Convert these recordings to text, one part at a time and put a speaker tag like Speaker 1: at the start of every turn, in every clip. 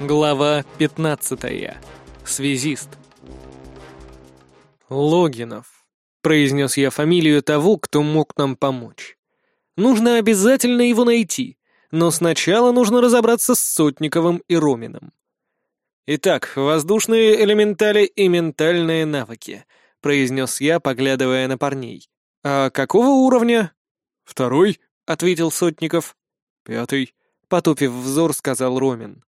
Speaker 1: Глава 15. Связист. Логинов. Произнес я фамилию того, кто мог нам помочь. Нужно обязательно его найти, но сначала нужно разобраться с Сотниковым и Роминым. Итак, воздушные элементали и ментальные навыки, произнес я, поглядывая на парней. А какого уровня?
Speaker 2: Второй,
Speaker 1: ответил Сотников.
Speaker 2: Пятый,
Speaker 1: потупив взор, сказал Ромин.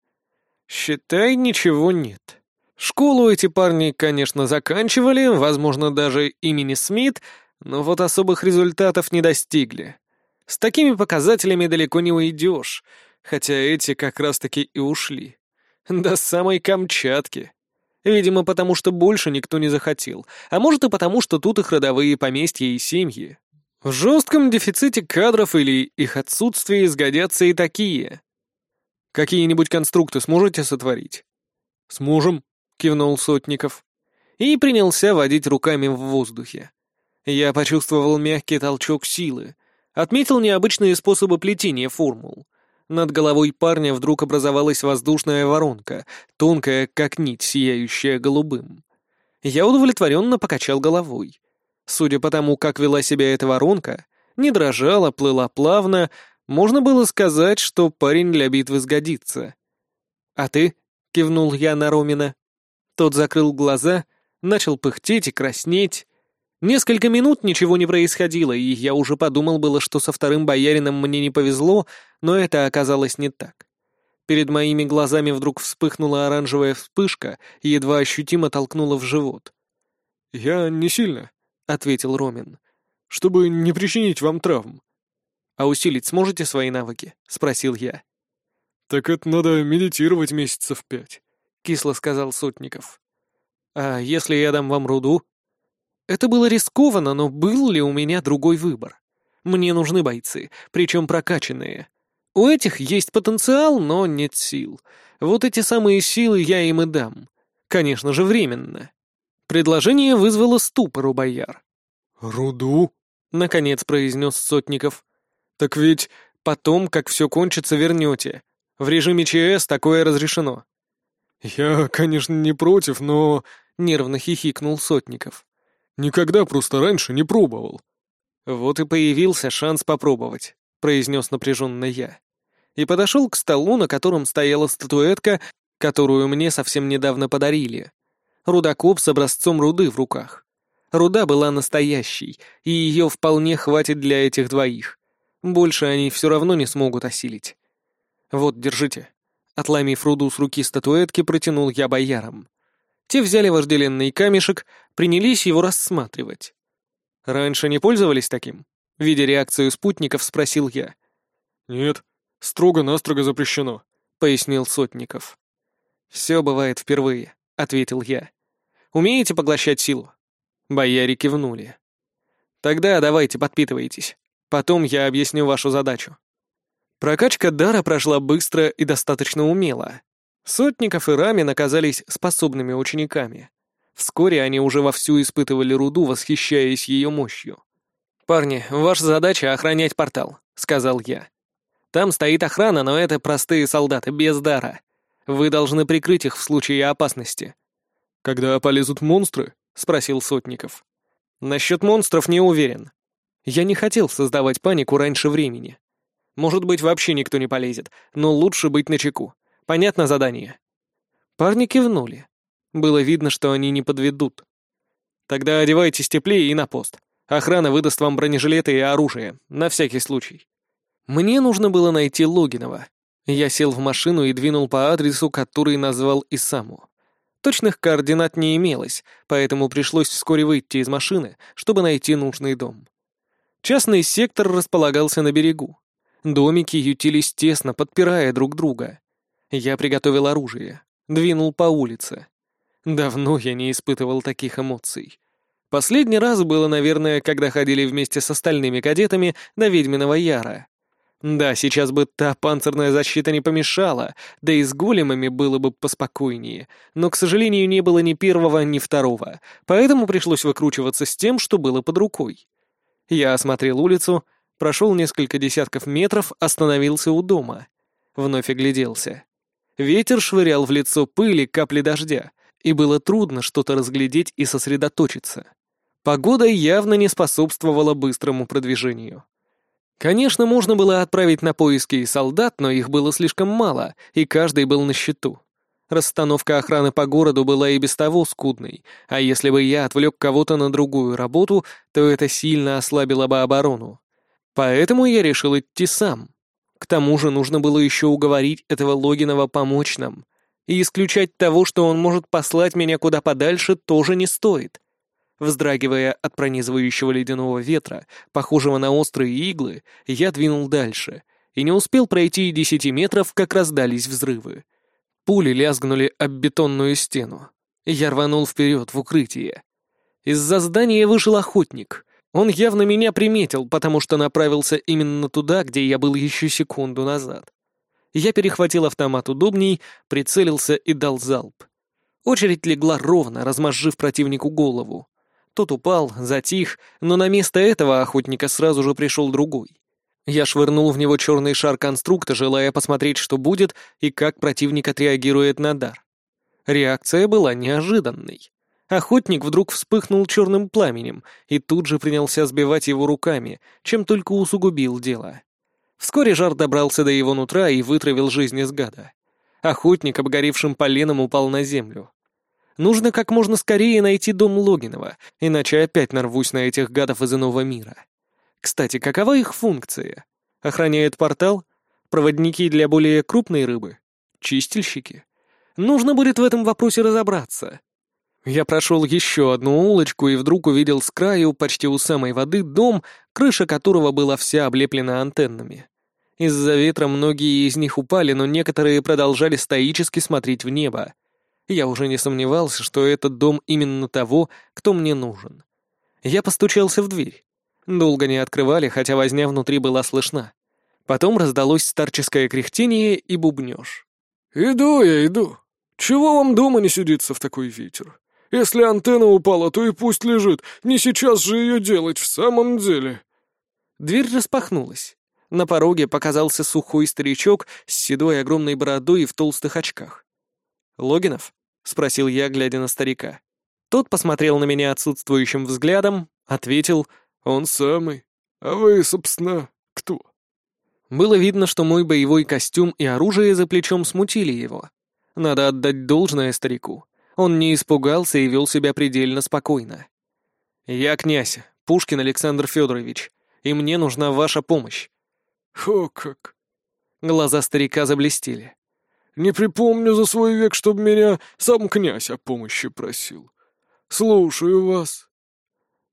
Speaker 1: Считай, ничего нет. Школу эти парни, конечно, заканчивали, возможно, даже имени Смит, но вот особых результатов не достигли. С такими показателями далеко не уйдешь, хотя эти как раз-таки и ушли. До самой Камчатки. Видимо, потому что больше никто не захотел, а может и потому, что тут их родовые поместья и семьи. В жестком дефиците кадров или их отсутствии сгодятся и такие. Какие-нибудь конструкты сможете сотворить?»
Speaker 2: «Сможем», — кивнул Сотников.
Speaker 1: И принялся водить руками в воздухе. Я почувствовал мягкий толчок силы. Отметил необычные способы плетения формул. Над головой парня вдруг образовалась воздушная воронка, тонкая, как нить, сияющая голубым. Я удовлетворенно покачал головой. Судя по тому, как вела себя эта воронка, не дрожала, плыла плавно, можно было сказать, что парень для битвы сгодится. «А ты?» — кивнул я на Ромина. Тот закрыл глаза, начал пыхтеть и краснеть. Несколько минут ничего не происходило, и я уже подумал было, что со вторым боярином мне не повезло, но это оказалось не так. Перед моими глазами вдруг вспыхнула оранжевая вспышка и едва ощутимо толкнула в живот.
Speaker 2: «Я не сильно», — ответил Ромин, —
Speaker 1: «чтобы не причинить вам травм. «А усилить сможете свои навыки?» — спросил я.
Speaker 2: «Так это надо медитировать месяцев пять», —
Speaker 1: кисло сказал Сотников. «А если я дам вам руду?» Это было рискованно, но был ли у меня другой выбор? Мне нужны бойцы, причем прокачанные. У этих есть потенциал, но нет сил. Вот эти самые силы я им и дам. Конечно же, временно. Предложение вызвало ступор у бояр.
Speaker 2: «Руду?»
Speaker 1: — наконец произнес Сотников. «Так ведь потом, как все кончится, вернете. В режиме ЧС такое разрешено».
Speaker 2: «Я, конечно, не против, но...»
Speaker 1: — нервно хихикнул Сотников.
Speaker 2: «Никогда просто раньше не пробовал».
Speaker 1: «Вот и появился шанс попробовать», — произнес напряженно я. И подошел к столу, на котором стояла статуэтка, которую мне совсем недавно подарили. Рудокоп с образцом руды в руках. Руда была настоящей, и ее вполне хватит для этих двоих. Больше они все равно не смогут осилить. Вот, держите. Отломив руду с руки статуэтки, протянул я боярам. Те взяли вожделенный камешек, принялись его рассматривать. «Раньше не пользовались таким?» Видя реакцию спутников, спросил я.
Speaker 2: «Нет, строго-настрого запрещено», —
Speaker 1: пояснил Сотников. «Все бывает впервые», — ответил я. «Умеете поглощать силу?» Бояре кивнули. «Тогда давайте подпитывайтесь. Потом я объясню вашу задачу. Прокачка дара прошла быстро и достаточно умело. Сотников и Рамин оказались способными учениками. Вскоре они уже вовсю испытывали руду, восхищаясь ее мощью. «Парни, ваша задача — охранять портал», — сказал я. «Там стоит охрана, но это простые солдаты, без дара. Вы должны прикрыть их в случае опасности».
Speaker 2: «Когда полезут монстры?» — спросил Сотников.
Speaker 1: «Насчет монстров не уверен. Я не хотел создавать панику раньше времени. Может быть, вообще никто не полезет, но лучше быть начеку. Понятно задание?» Парни кивнули. Было видно, что они не подведут. «Тогда одевайтесь теплее и на пост. Охрана выдаст вам бронежилеты и оружие, на всякий случай». Мне нужно было найти Логинова. Я сел в машину и двинул по адресу, который назвал Исаму. Точных координат не имелось, поэтому пришлось вскоре выйти из машины, чтобы найти нужный дом. Частный сектор располагался на берегу. Домики ютились тесно, подпирая друг друга. Я приготовил оружие, двинул по улице. Давно я не испытывал таких эмоций. Последний раз было, наверное, когда ходили вместе с остальными кадетами до Ведьминого Яра. Да, сейчас бы та панцирная защита не помешала, да и с големами было бы поспокойнее, но, к сожалению, не было ни первого, ни второго, поэтому пришлось выкручиваться с тем, что было под рукой. Я осмотрел улицу, прошел несколько десятков метров, остановился у дома. Вновь огляделся. Ветер швырял в лицо пыли капли дождя, и было трудно что-то разглядеть и сосредоточиться. Погода явно не способствовала быстрому продвижению. Конечно, можно было отправить на поиски и солдат, но их было слишком мало, и каждый был на счету. Расстановка охраны по городу была и без того скудной, а если бы я отвлек кого-то на другую работу, то это сильно ослабило бы оборону. Поэтому я решил идти сам. К тому же нужно было еще уговорить этого Логинова помочь нам. И исключать того, что он может послать меня куда подальше, тоже не стоит. Вздрагивая от пронизывающего ледяного ветра, похожего на острые иглы, я двинул дальше, и не успел пройти и десяти метров, как раздались взрывы. Пули лязгнули об бетонную стену. Я рванул вперед в укрытие. Из-за здания вышел охотник. Он явно меня приметил, потому что направился именно туда, где я был еще секунду назад. Я перехватил автомат удобней, прицелился и дал залп. Очередь легла ровно, размозжив противнику голову. Тот упал, затих, но на место этого охотника сразу же пришел другой. Я швырнул в него черный шар конструкта, желая посмотреть, что будет и как противник отреагирует на дар. Реакция была неожиданной. Охотник вдруг вспыхнул черным пламенем и тут же принялся сбивать его руками, чем только усугубил дело. Вскоре жар добрался до его нутра и вытравил жизнь из гада. Охотник, обгоревшим поленом, упал на землю. Нужно как можно скорее найти дом Логинова, иначе опять нарвусь на этих гадов из иного мира. Кстати, какова их функция? Охраняют портал? Проводники для более крупной рыбы? Чистильщики? Нужно будет в этом вопросе разобраться. Я прошел еще одну улочку и вдруг увидел с краю, почти у самой воды, дом, крыша которого была вся облеплена антеннами. Из-за ветра многие из них упали, но некоторые продолжали стоически смотреть в небо. Я уже не сомневался, что этот дом именно того, кто мне нужен. Я постучался в дверь. Долго не открывали, хотя возня внутри была слышна. Потом раздалось старческое кряхтение и бубнёж.
Speaker 2: «Иду я, иду. Чего вам дома не сидится в такой ветер? Если антенна упала, то и пусть лежит. Не сейчас же ее делать, в самом деле».
Speaker 1: Дверь распахнулась. На пороге показался сухой старичок с седой огромной бородой и в толстых очках. «Логинов?» — спросил я, глядя на старика. Тот посмотрел на меня отсутствующим взглядом, ответил
Speaker 2: «Он самый. А вы, собственно, кто?»
Speaker 1: Было видно, что мой боевой костюм и оружие за плечом смутили его. Надо отдать должное старику. Он не испугался и вел себя предельно спокойно. «Я князь, Пушкин Александр Федорович, и мне нужна ваша помощь».
Speaker 2: «О как!»
Speaker 1: Глаза старика заблестели.
Speaker 2: Не припомню за свой век, чтобы меня сам князь о помощи просил. Слушаю вас.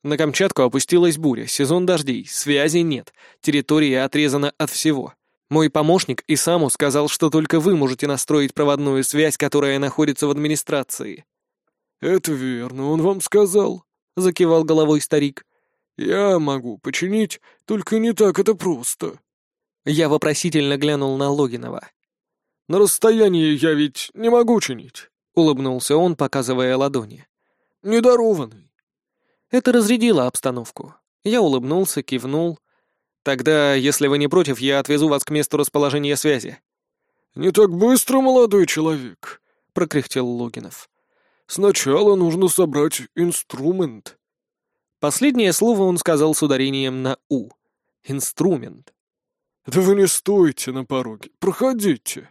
Speaker 1: На Камчатку опустилась буря, сезон дождей, связи нет, территория отрезана от всего. Мой помощник и саму сказал, что только вы можете настроить проводную связь, которая находится в администрации.
Speaker 2: «Это верно, он вам сказал», — закивал головой старик. «Я могу починить, только не так это просто».
Speaker 1: Я вопросительно глянул на Логинова.
Speaker 2: На расстоянии я ведь не могу чинить», — улыбнулся он, показывая ладони. «Недарованный».
Speaker 1: Это разрядило обстановку. Я улыбнулся, кивнул. «Тогда, если вы не против, я отвезу вас к месту расположения связи».
Speaker 2: «Не так быстро, молодой человек», — прокряхтел Логинов. «Сначала нужно собрать инструмент».
Speaker 1: Последнее слово он сказал с ударением на «у». «Инструмент».
Speaker 2: «Да вы не стойте на пороге, проходите»,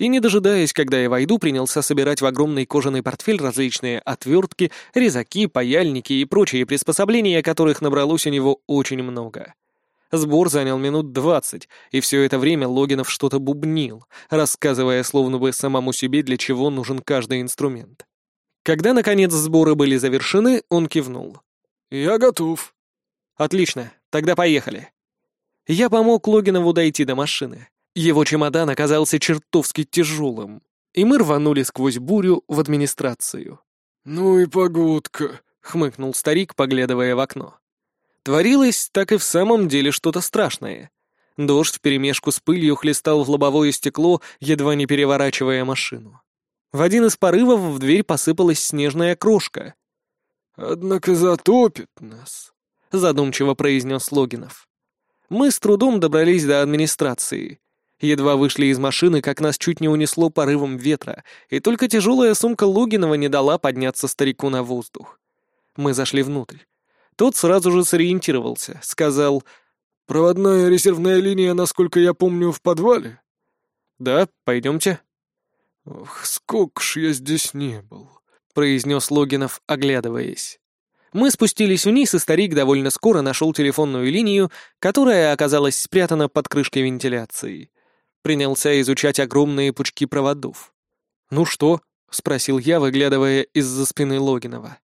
Speaker 1: и, не дожидаясь, когда я войду, принялся собирать в огромный кожаный портфель различные отвертки, резаки, паяльники и прочие приспособления, которых набралось у него очень много. Сбор занял минут двадцать, и все это время Логинов что-то бубнил, рассказывая словно бы самому себе, для чего нужен каждый инструмент. Когда, наконец, сборы были завершены, он кивнул.
Speaker 2: «Я готов».
Speaker 1: «Отлично, тогда поехали». Я помог Логинову дойти до машины. Его чемодан оказался чертовски тяжелым, и мы рванули сквозь бурю в администрацию.
Speaker 2: «Ну и погодка», —
Speaker 1: хмыкнул старик, поглядывая в окно. Творилось так и в самом деле что-то страшное. Дождь вперемешку с пылью хлестал в лобовое стекло, едва не переворачивая машину. В один из порывов в дверь посыпалась снежная крошка.
Speaker 2: «Однако затопит нас», —
Speaker 1: задумчиво произнес Логинов. Мы с трудом добрались до администрации. Едва вышли из машины, как нас чуть не унесло порывом ветра, и только тяжелая сумка Логинова не дала подняться старику на воздух. Мы зашли внутрь. Тот сразу же сориентировался, сказал
Speaker 2: «Проводная резервная линия, насколько я помню, в подвале?»
Speaker 1: «Да, пойдемте».
Speaker 2: «Ох, сколько ж я здесь не был», —
Speaker 1: произнес Логинов, оглядываясь. Мы спустились вниз, и старик довольно скоро нашел телефонную линию, которая оказалась спрятана под крышкой вентиляции принялся изучать огромные пучки проводов. «Ну что?» — спросил я, выглядывая из-за спины Логинова.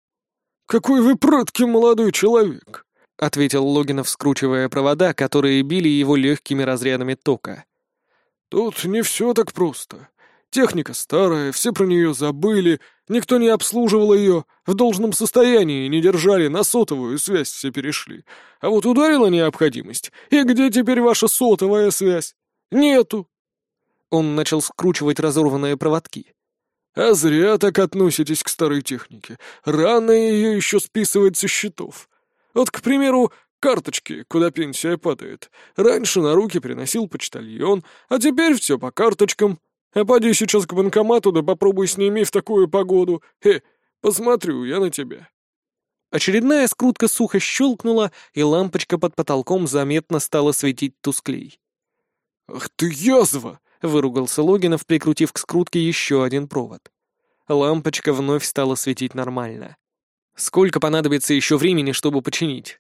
Speaker 2: «Какой вы прыткий молодой человек!»
Speaker 1: — ответил Логинов, скручивая провода, которые били его легкими разрядами тока.
Speaker 2: «Тут не все так просто. Техника старая, все про нее забыли, никто не обслуживал ее, в должном состоянии не держали, на сотовую связь все перешли. А вот ударила необходимость, и где теперь ваша сотовая связь? «Нету».
Speaker 1: Он начал скручивать разорванные проводки.
Speaker 2: «А зря так относитесь к старой технике. Рано ее еще списывать со счетов. Вот, к примеру, карточки, куда пенсия падает. Раньше на руки приносил почтальон, а теперь все по карточкам. А поди сейчас к банкомату, да попробуй сними в такую погоду. Э, посмотрю я на тебя».
Speaker 1: Очередная скрутка сухо щелкнула, и лампочка под потолком заметно стала светить тусклей.
Speaker 2: «Ах ты язва!»
Speaker 1: — выругался Логинов, прикрутив к скрутке еще один провод. Лампочка вновь стала светить нормально. «Сколько понадобится еще времени, чтобы починить?»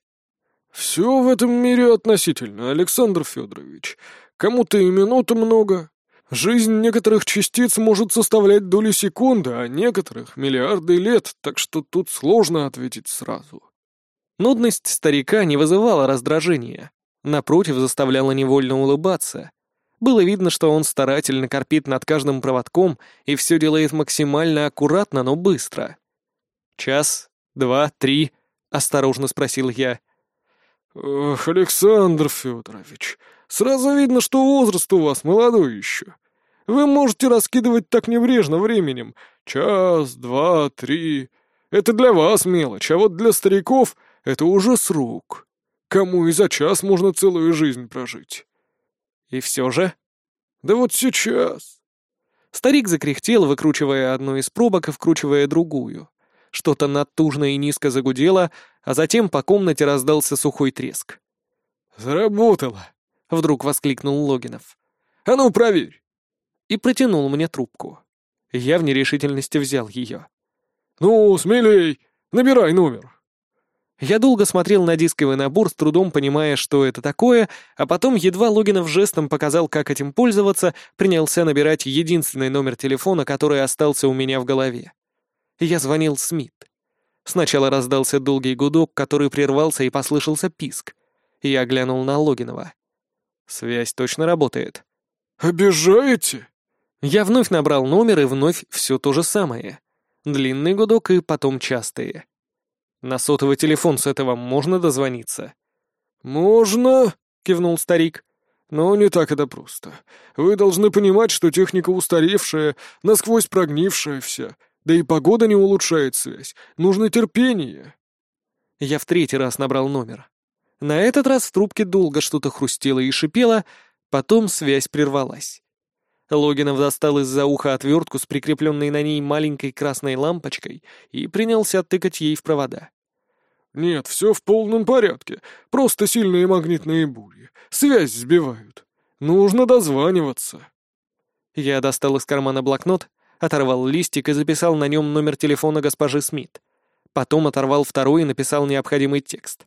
Speaker 2: «Все в этом мире относительно, Александр Федорович. Кому-то и минуты много. Жизнь некоторых частиц может составлять доли секунды, а некоторых — миллиарды лет, так что тут сложно ответить сразу».
Speaker 1: Нудность старика не вызывала раздражения. Напротив, заставляла невольно улыбаться. Было видно, что он старательно корпит над каждым проводком и все делает максимально аккуратно, но быстро. «Час, два, три?» — осторожно спросил я.
Speaker 2: «Ох, Александр Федорович, сразу видно, что возраст у вас молодой еще. Вы можете раскидывать так небрежно временем. Час, два, три. Это для вас мелочь, а вот для стариков это уже срок. Кому и за час можно целую жизнь прожить».
Speaker 1: И все же?
Speaker 2: Да вот сейчас.
Speaker 1: Старик закряхтел, выкручивая одну из пробок и вкручивая другую. Что-то натужно и низко загудело, а затем по комнате раздался сухой треск.
Speaker 2: «Заработало!» — вдруг воскликнул Логинов. «А ну, проверь!»
Speaker 1: И протянул мне трубку. Я в нерешительности взял ее.
Speaker 2: «Ну, смелей! Набирай номер!»
Speaker 1: Я долго смотрел на дисковый набор, с трудом понимая, что это такое, а потом едва Логинов жестом показал, как этим пользоваться, принялся набирать единственный номер телефона, который остался у меня в голове. Я звонил Смит. Сначала раздался долгий гудок, который прервался и послышался писк. Я глянул на Логинова. Связь точно работает.
Speaker 2: «Обижаете?»
Speaker 1: Я вновь набрал номер, и вновь все то же самое. Длинный гудок и потом частые. На сотовый телефон с этого можно дозвониться?»
Speaker 2: «Можно», — кивнул старик. «Но не так это просто. Вы должны понимать, что техника устаревшая, насквозь прогнившая вся. Да и погода не улучшает связь. Нужно терпение».
Speaker 1: Я в третий раз набрал номер. На этот раз в трубке долго что-то хрустело и шипело, потом связь прервалась. Логинов достал из-за уха отвертку с прикрепленной на ней маленькой красной лампочкой и принялся тыкать ей в провода.
Speaker 2: «Нет, все в полном порядке. Просто сильные магнитные бури. Связь сбивают. Нужно дозваниваться».
Speaker 1: Я достал из кармана блокнот, оторвал листик и записал на нем номер телефона госпожи Смит. Потом оторвал второй и написал необходимый текст.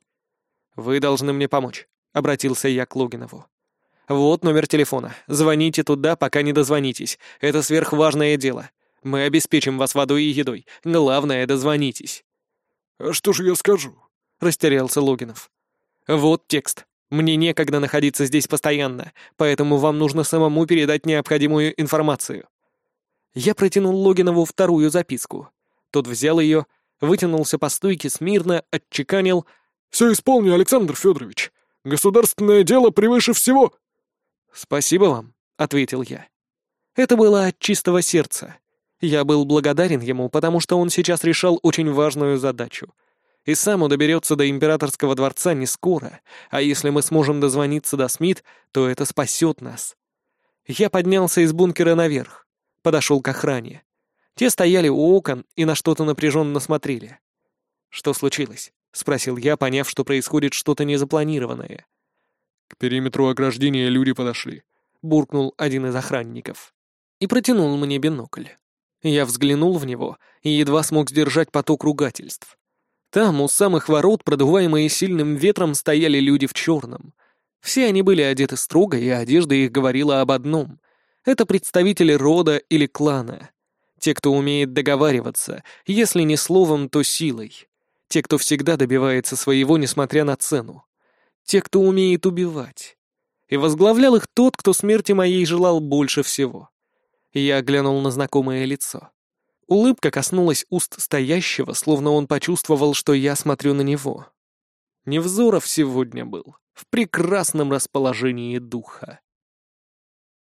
Speaker 1: «Вы должны мне помочь», — обратился я к Логинову. «Вот номер телефона. Звоните туда, пока не дозвонитесь. Это сверхважное дело. Мы обеспечим вас водой и едой. Главное, дозвонитесь».
Speaker 2: «А что же я скажу?»
Speaker 1: — растерялся Логинов. «Вот текст. Мне некогда находиться здесь постоянно, поэтому вам нужно самому передать необходимую информацию». Я протянул Логинову вторую записку. Тот взял ее, вытянулся по стойке смирно, отчеканил.
Speaker 2: «Все исполню, Александр Федорович. Государственное дело превыше всего».
Speaker 1: «Спасибо вам», — ответил я. Это было от чистого сердца. Я был благодарен ему, потому что он сейчас решал очень важную задачу. И сам он доберется до императорского дворца не скоро, а если мы сможем дозвониться до Смит, то это спасет нас. Я поднялся из бункера наверх, подошел к охране. Те стояли у окон и на что-то напряженно смотрели. «Что случилось?» — спросил я, поняв, что происходит что-то незапланированное.
Speaker 2: «К периметру ограждения люди подошли», — буркнул один из охранников.
Speaker 1: И протянул мне бинокль. Я взглянул в него и едва смог сдержать поток ругательств. Там, у самых ворот, продуваемые сильным ветром, стояли люди в черном. Все они были одеты строго, и одежда их говорила об одном. Это представители рода или клана. Те, кто умеет договариваться, если не словом, то силой. Те, кто всегда добивается своего, несмотря на цену. Те, кто умеет убивать. И возглавлял их тот, кто смерти моей желал больше всего. Я глянул на знакомое лицо. Улыбка коснулась уст стоящего, словно он почувствовал, что я смотрю на него. Невзоров сегодня был в прекрасном расположении духа.